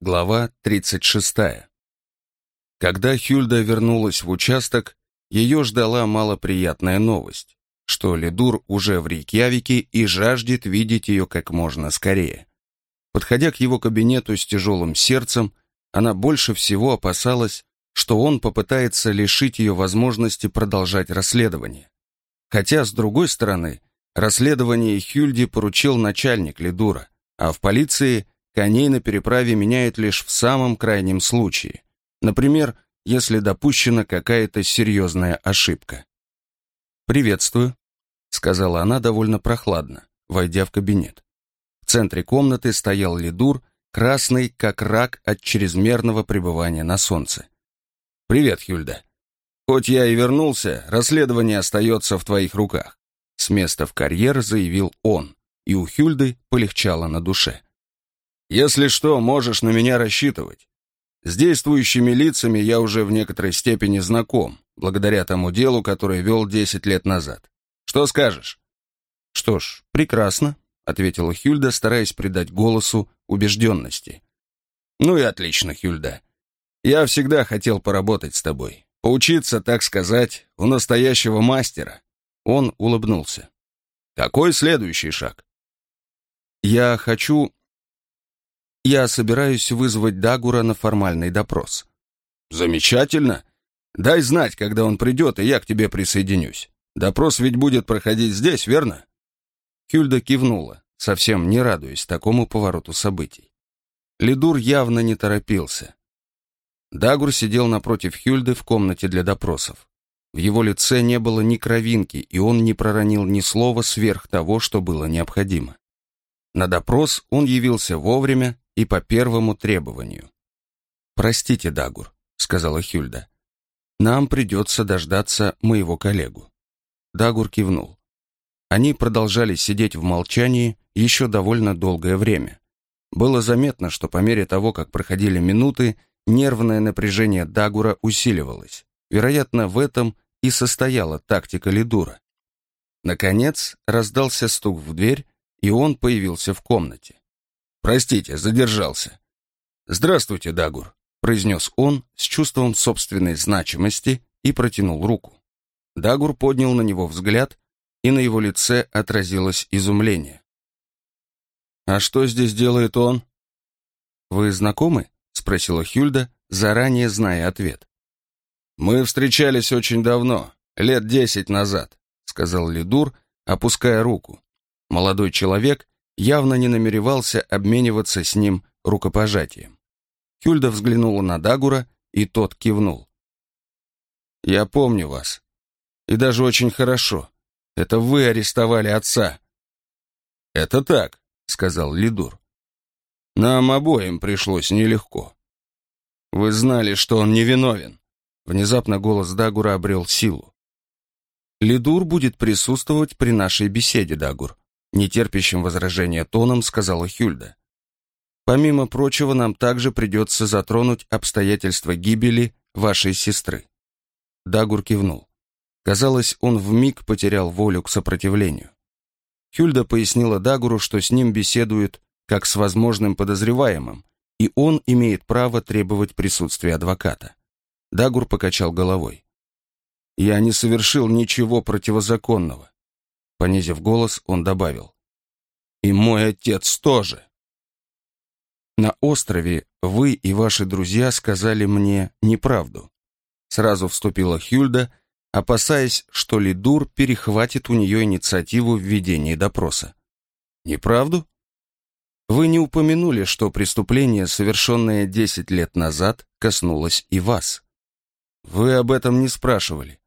Глава 36. Когда Хюльда вернулась в участок, ее ждала малоприятная новость, что Ледур уже в Рейкьявике и жаждет видеть ее как можно скорее. Подходя к его кабинету с тяжелым сердцем, она больше всего опасалась, что он попытается лишить ее возможности продолжать расследование. Хотя, с другой стороны, расследование Хюльди поручил начальник Ледура, а в полиции – Коней на переправе меняют лишь в самом крайнем случае. Например, если допущена какая-то серьезная ошибка. «Приветствую», — сказала она довольно прохладно, войдя в кабинет. В центре комнаты стоял лидур, красный, как рак от чрезмерного пребывания на солнце. «Привет, Хюльда. Хоть я и вернулся, расследование остается в твоих руках», с места в карьер заявил он, и у Хюльды полегчало на душе. Если что, можешь на меня рассчитывать. С действующими лицами я уже в некоторой степени знаком, благодаря тому делу, которое вел 10 лет назад. Что скажешь?» «Что ж, прекрасно», — ответила Хюльда, стараясь придать голосу убежденности. «Ну и отлично, Хюльда. Я всегда хотел поработать с тобой. Поучиться, так сказать, у настоящего мастера». Он улыбнулся. «Какой следующий шаг?» «Я хочу я собираюсь вызвать Дагура на формальный допрос. Замечательно. Дай знать, когда он придет, и я к тебе присоединюсь. Допрос ведь будет проходить здесь, верно? Хюльда кивнула, совсем не радуясь такому повороту событий. Лидур явно не торопился. Дагур сидел напротив Хюльды в комнате для допросов. В его лице не было ни кровинки, и он не проронил ни слова сверх того, что было необходимо. На допрос он явился вовремя и по первому требованию. «Простите, Дагур», — сказала Хюльда. «Нам придется дождаться моего коллегу». Дагур кивнул. Они продолжали сидеть в молчании еще довольно долгое время. Было заметно, что по мере того, как проходили минуты, нервное напряжение Дагура усиливалось. Вероятно, в этом и состояла тактика Лидура. Наконец раздался стук в дверь, и он появился в комнате. «Простите, задержался». «Здравствуйте, Дагур», — произнес он с чувством собственной значимости и протянул руку. Дагур поднял на него взгляд, и на его лице отразилось изумление. «А что здесь делает он?» «Вы знакомы?» — спросила Хюльда, заранее зная ответ. «Мы встречались очень давно, лет десять назад», — сказал Лидур, опуская руку. Молодой человек явно не намеревался обмениваться с ним рукопожатием. Хюльда взглянула на Дагура, и тот кивнул. «Я помню вас. И даже очень хорошо. Это вы арестовали отца». «Это так», — сказал Лидур. «Нам обоим пришлось нелегко. Вы знали, что он невиновен». Внезапно голос Дагура обрел силу. «Лидур будет присутствовать при нашей беседе, Дагур», нетерпящим возражения тоном сказала Хюльда. Помимо прочего, нам также придется затронуть обстоятельства гибели вашей сестры. Дагур кивнул. Казалось, он вмиг потерял волю к сопротивлению. Хюльда пояснила Дагуру, что с ним беседуют как с возможным подозреваемым, и он имеет право требовать присутствия адвоката. Дагур покачал головой. «Я не совершил ничего противозаконного. Понизив голос, он добавил. «И мой отец тоже». «На острове вы и ваши друзья сказали мне неправду». Сразу вступила Хюльда, опасаясь, что Лидур перехватит у нее инициативу в ведении допроса. «Неправду?» Вы не упомянули, что преступление, совершенное десять лет назад, коснулось и вас. Вы об этом не спрашивали.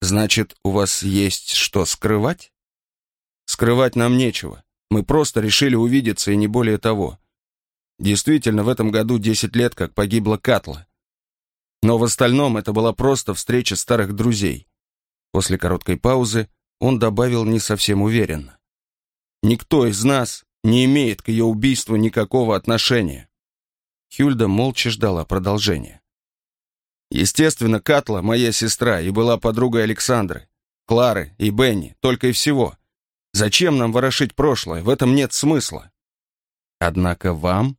Значит, у вас есть что скрывать? Скрывать нам нечего. Мы просто решили увидеться и не более того. Действительно, в этом году 10 лет, как погибла Катла. Но в остальном это была просто встреча старых друзей. После короткой паузы он добавил не совсем уверенно. Никто из нас не имеет к ее убийству никакого отношения. Хюльда молча ждала продолжения. Естественно, Катла моя сестра и была подругой Александры, Клары и Бенни, только и всего. Зачем нам ворошить прошлое? В этом нет смысла. Однако вам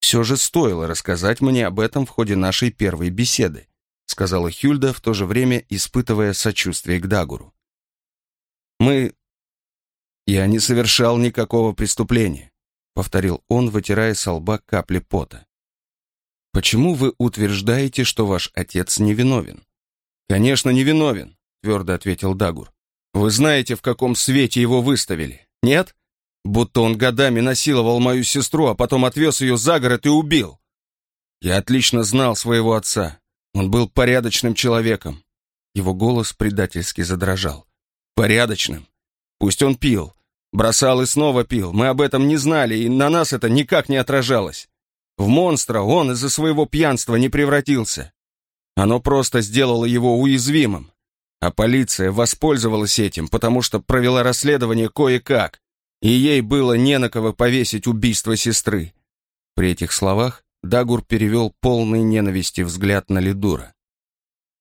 все же стоило рассказать мне об этом в ходе нашей первой беседы, сказала Хюльда, в то же время испытывая сочувствие к Дагуру. Мы... Я не совершал никакого преступления, повторил он, вытирая с лба капли пота. Почему вы утверждаете, что ваш отец невиновен? Конечно, невиновен, твердо ответил Дагур. Вы знаете, в каком свете его выставили, нет? Будто он годами насиловал мою сестру, а потом отвез ее за город и убил. Я отлично знал своего отца. Он был порядочным человеком. Его голос предательски задрожал. Порядочным. Пусть он пил. Бросал и снова пил. Мы об этом не знали, и на нас это никак не отражалось. В монстра он из-за своего пьянства не превратился. Оно просто сделало его уязвимым. А полиция воспользовалась этим, потому что провела расследование кое-как, и ей было не на кого повесить убийство сестры. При этих словах Дагур перевел полный ненависти взгляд на Лидура.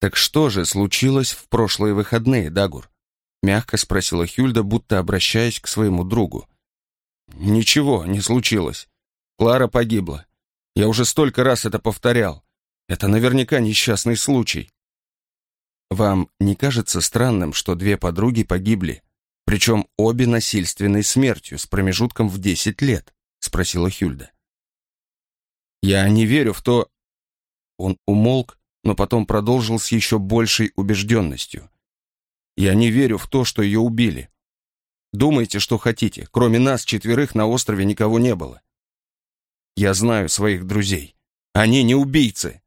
«Так что же случилось в прошлые выходные, Дагур?» Мягко спросила Хюльда, будто обращаясь к своему другу. «Ничего не случилось. Клара погибла. Я уже столько раз это повторял. Это наверняка несчастный случай». «Вам не кажется странным, что две подруги погибли, причем обе насильственной смертью с промежутком в десять лет?» — спросила Хюльда. «Я не верю в то...» Он умолк, но потом продолжил с еще большей убежденностью. «Я не верю в то, что ее убили. Думайте, что хотите. Кроме нас, четверых, на острове никого не было. Я знаю своих друзей. Они не убийцы!»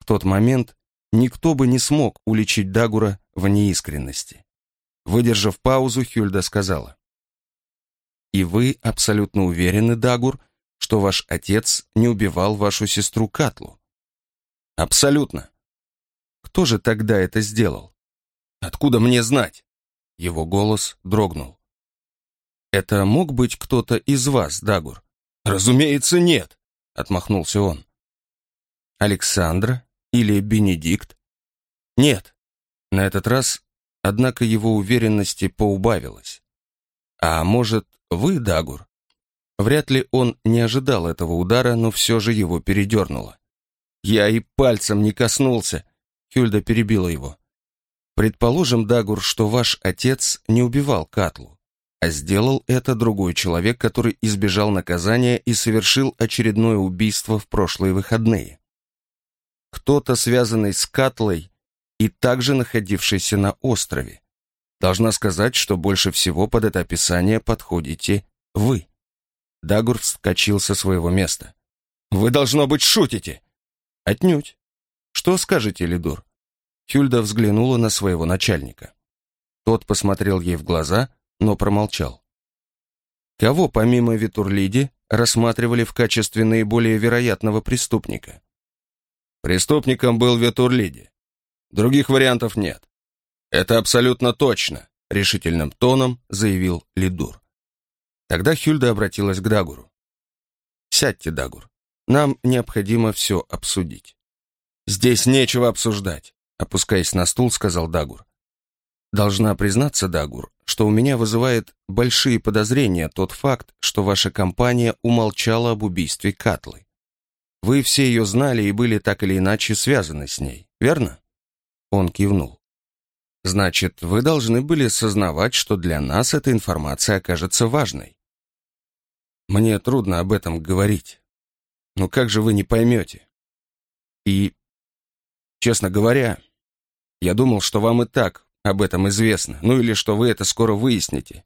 В тот момент никто бы не смог уличить Дагура в неискренности. Выдержав паузу, Хюльда сказала. «И вы абсолютно уверены, Дагур, что ваш отец не убивал вашу сестру Катлу?» «Абсолютно». «Кто же тогда это сделал?» «Откуда мне знать?» Его голос дрогнул. «Это мог быть кто-то из вас, Дагур?» «Разумеется, нет», — отмахнулся он. «Александра или Бенедикт?» «Нет». На этот раз Однако его уверенности поубавилось. А может, вы, Дагур? Вряд ли он не ожидал этого удара, но все же его передернуло. Я и пальцем не коснулся. Хюльда перебила его. Предположим, Дагур, что ваш отец не убивал Катлу, а сделал это другой человек, который избежал наказания и совершил очередное убийство в прошлые выходные. Кто-то, связанный с Катлой, и также находившийся на острове. Должна сказать, что больше всего под это описание подходите вы. Дагур вскочил со своего места. «Вы, должно быть, шутите!» «Отнюдь!» «Что скажете, Лидур?» Хюльда взглянула на своего начальника. Тот посмотрел ей в глаза, но промолчал. Кого, помимо Витурлиди, рассматривали в качестве наиболее вероятного преступника? Преступником был Витурлиди. Других вариантов нет. Это абсолютно точно, решительным тоном заявил Лидур. Тогда Хюльда обратилась к Дагуру. «Сядьте, Дагур. Нам необходимо все обсудить». «Здесь нечего обсуждать», — опускаясь на стул, сказал Дагур. «Должна признаться, Дагур, что у меня вызывает большие подозрения тот факт, что ваша компания умолчала об убийстве Катлы. Вы все ее знали и были так или иначе связаны с ней, верно?» Он кивнул. «Значит, вы должны были сознавать, что для нас эта информация окажется важной. Мне трудно об этом говорить. Но как же вы не поймете? И, честно говоря, я думал, что вам и так об этом известно, ну или что вы это скоро выясните.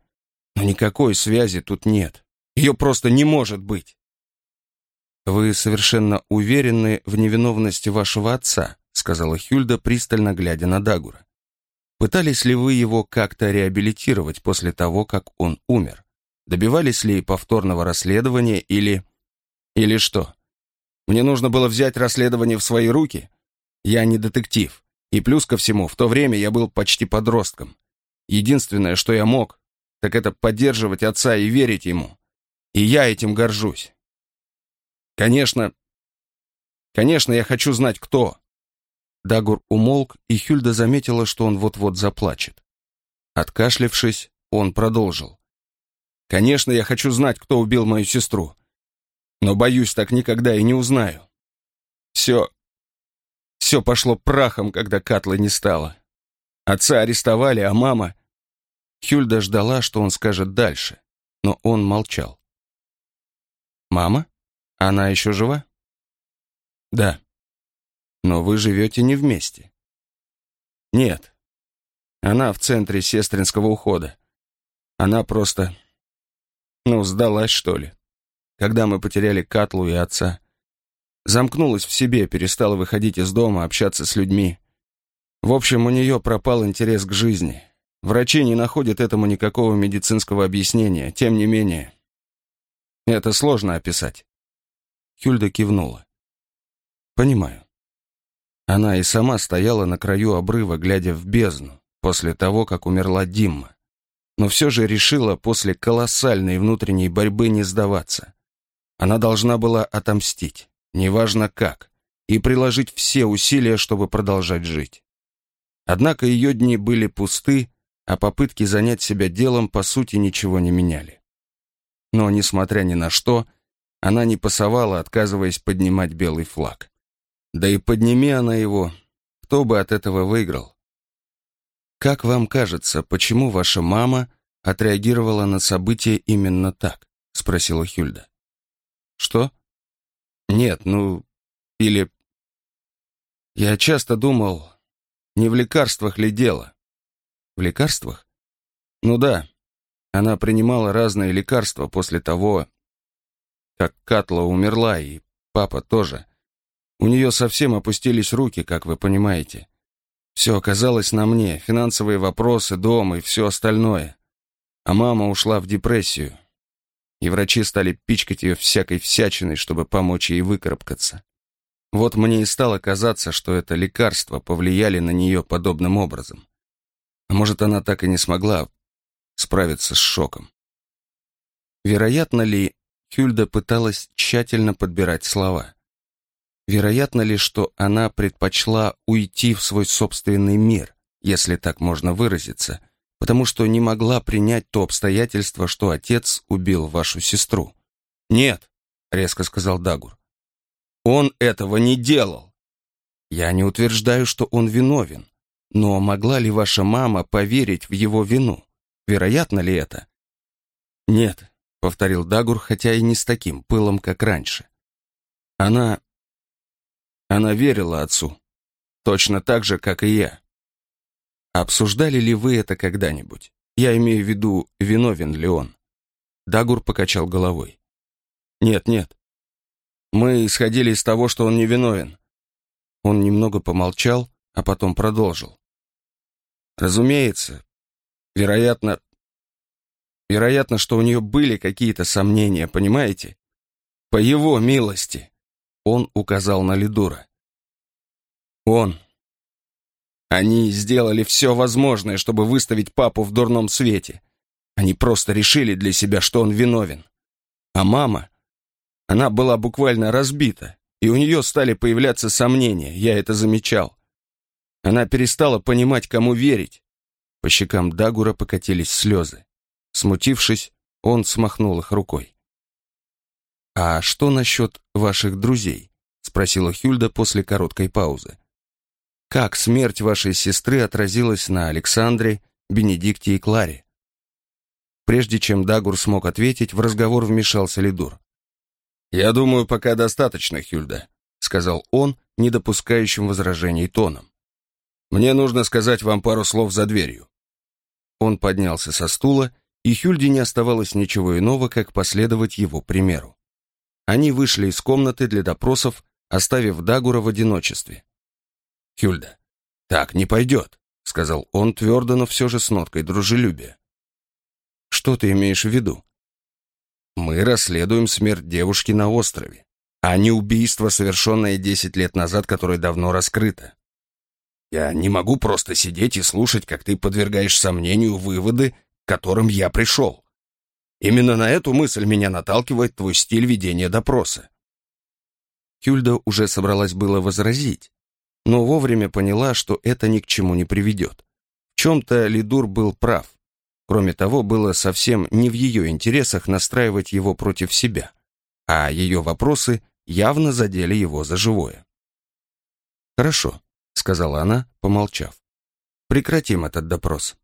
Но никакой связи тут нет. Ее просто не может быть. Вы совершенно уверены в невиновности вашего отца, сказала Хюльда, пристально глядя на Дагура. Пытались ли вы его как-то реабилитировать после того, как он умер? Добивались ли повторного расследования или... Или что? Мне нужно было взять расследование в свои руки? Я не детектив. И плюс ко всему, в то время я был почти подростком. Единственное, что я мог, так это поддерживать отца и верить ему. И я этим горжусь. Конечно, конечно, я хочу знать, кто, Дагур умолк, и Хюльда заметила, что он вот-вот заплачет. Откашлившись, он продолжил. «Конечно, я хочу знать, кто убил мою сестру. Но, боюсь, так никогда и не узнаю. Все... Все пошло прахом, когда Катлы не стало. Отца арестовали, а мама... Хюльда ждала, что он скажет дальше, но он молчал. «Мама? Она еще жива?» «Да». «Но вы живете не вместе?» «Нет. Она в центре сестринского ухода. Она просто... Ну, сдалась, что ли. Когда мы потеряли Катлу и отца. Замкнулась в себе, перестала выходить из дома, общаться с людьми. В общем, у нее пропал интерес к жизни. Врачи не находят этому никакого медицинского объяснения. Тем не менее, это сложно описать. Хюльда кивнула. Понимаю. Она и сама стояла на краю обрыва, глядя в бездну, после того, как умерла Димма. Но все же решила после колоссальной внутренней борьбы не сдаваться. Она должна была отомстить, неважно как, и приложить все усилия, чтобы продолжать жить. Однако ее дни были пусты, а попытки занять себя делом по сути ничего не меняли. Но, несмотря ни на что, она не пасовала, отказываясь поднимать белый флаг. Да и подними она его, кто бы от этого выиграл? Как вам кажется, почему ваша мама отреагировала на события именно так? Спросила Хюльда. Что? Нет, ну, или... Я часто думал, не в лекарствах ли дело? В лекарствах? Ну да, она принимала разные лекарства после того, как Катла умерла, и папа тоже. У нее совсем опустились руки, как вы понимаете. Все оказалось на мне, финансовые вопросы, дом и все остальное. А мама ушла в депрессию. И врачи стали пичкать ее всякой всячиной, чтобы помочь ей выкарабкаться. Вот мне и стало казаться, что это лекарства повлияли на нее подобным образом. А может, она так и не смогла справиться с шоком. Вероятно ли, Хюльда пыталась тщательно подбирать слова. Вероятно ли, что она предпочла уйти в свой собственный мир, если так можно выразиться, потому что не могла принять то обстоятельство, что отец убил вашу сестру? «Нет», — резко сказал Дагур. «Он этого не делал». «Я не утверждаю, что он виновен, но могла ли ваша мама поверить в его вину? Вероятно ли это?» «Нет», — повторил Дагур, хотя и не с таким пылом, как раньше. Она она верила отцу. Точно так же, как и я. Обсуждали ли вы это когда-нибудь? Я имею в виду, виновен ли он? Дагур покачал головой. Нет, нет. Мы исходили из того, что он не виновен. Он немного помолчал, а потом продолжил. Разумеется, вероятно, вероятно, что у нее были какие-то сомнения, понимаете? По его милости. Он указал на Лидура. Он. Они сделали все возможное, чтобы выставить папу в дурном свете. Они просто решили для себя, что он виновен. А мама, она была буквально разбита, и у нее стали появляться сомнения, я это замечал. Она перестала понимать, кому верить. По щекам Дагура покатились слезы. Смутившись, он смахнул их рукой. «А что насчет ваших друзей?» — спросила Хюльда после короткой паузы. «Как смерть вашей сестры отразилась на Александре, Бенедикте и Кларе?» Прежде чем Дагур смог ответить, в разговор вмешался Лидур. «Я думаю, пока достаточно, Хюльда», — сказал он, не допускающим возражений тоном. «Мне нужно сказать вам пару слов за дверью». Он поднялся со стула, и Хюльде не оставалось ничего иного, как последовать его примеру. Они вышли из комнаты для допросов, оставив Дагура в одиночестве. «Хюльда, так не пойдет», — сказал он твердо, но все же с ноткой дружелюбия. «Что ты имеешь в виду?» «Мы расследуем смерть девушки на острове, а не убийство, совершенное десять лет назад, которое давно раскрыто. Я не могу просто сидеть и слушать, как ты подвергаешь сомнению выводы, к которым я пришел. Именно на эту мысль меня наталкивает твой стиль ведения допроса. Хюльда уже собралась было возразить, но вовремя поняла, что это ни к чему не приведет. В чем-то Лидур был прав. Кроме того, было совсем не в ее интересах настраивать его против себя. а ее вопросы явно задели его за живое. «Хорошо», — сказала она, помолчав. «Прекратим этот допрос».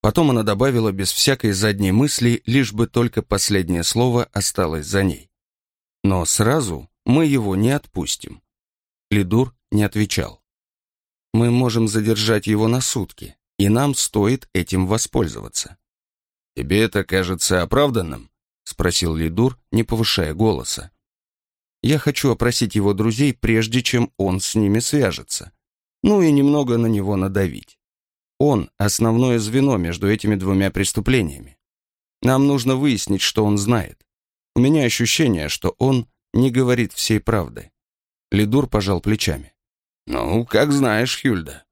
Потом она добавила без всякой задней мысли, лишь бы только последнее слово осталось за ней. «Но сразу мы его не отпустим». Лидур не отвечал. «Мы можем задержать его на сутки, и нам стоит этим воспользоваться». «Тебе это кажется оправданным?» — спросил Лидур, не повышая голоса. «Я хочу опросить его друзей, прежде чем он с ними свяжется. Ну и немного на него надавить. Он — основное звено между этими двумя преступлениями. Нам нужно выяснить, что он знает. У меня ощущение, что он не говорит всей правды». Лидур пожал плечами. «Ну, как знаешь, Хюльда».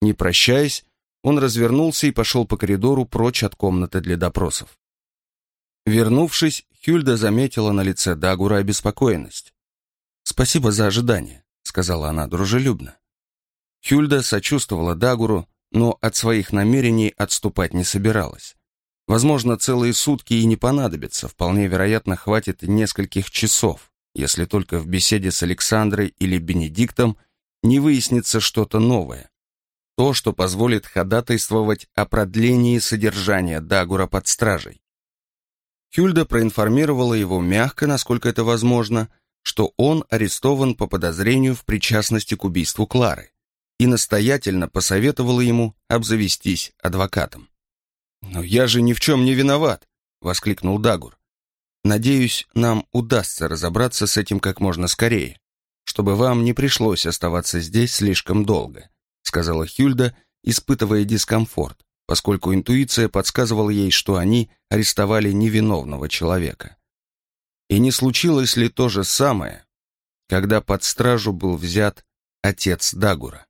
Не прощаясь, он развернулся и пошел по коридору прочь от комнаты для допросов. Вернувшись, Хюльда заметила на лице Дагура обеспокоенность. «Спасибо за ожидание», — сказала она дружелюбно. Хюльда сочувствовала Дагуру, но от своих намерений отступать не собиралась. Возможно, целые сутки и не понадобятся, вполне вероятно, хватит нескольких часов, если только в беседе с Александрой или Бенедиктом не выяснится что-то новое то, что позволит ходатайствовать о продлении содержания Дагура под стражей. Хюльда проинформировала его мягко, насколько это возможно, что он арестован по подозрению в причастности к убийству Клары и настоятельно посоветовала ему обзавестись адвокатом. «Но я же ни в чем не виноват!» — воскликнул Дагур. «Надеюсь, нам удастся разобраться с этим как можно скорее, чтобы вам не пришлось оставаться здесь слишком долго сказала Хюльда, испытывая дискомфорт, поскольку интуиция подсказывала ей, что они арестовали невиновного человека. И не случилось ли то же самое, когда под стражу был взят отец Дагура?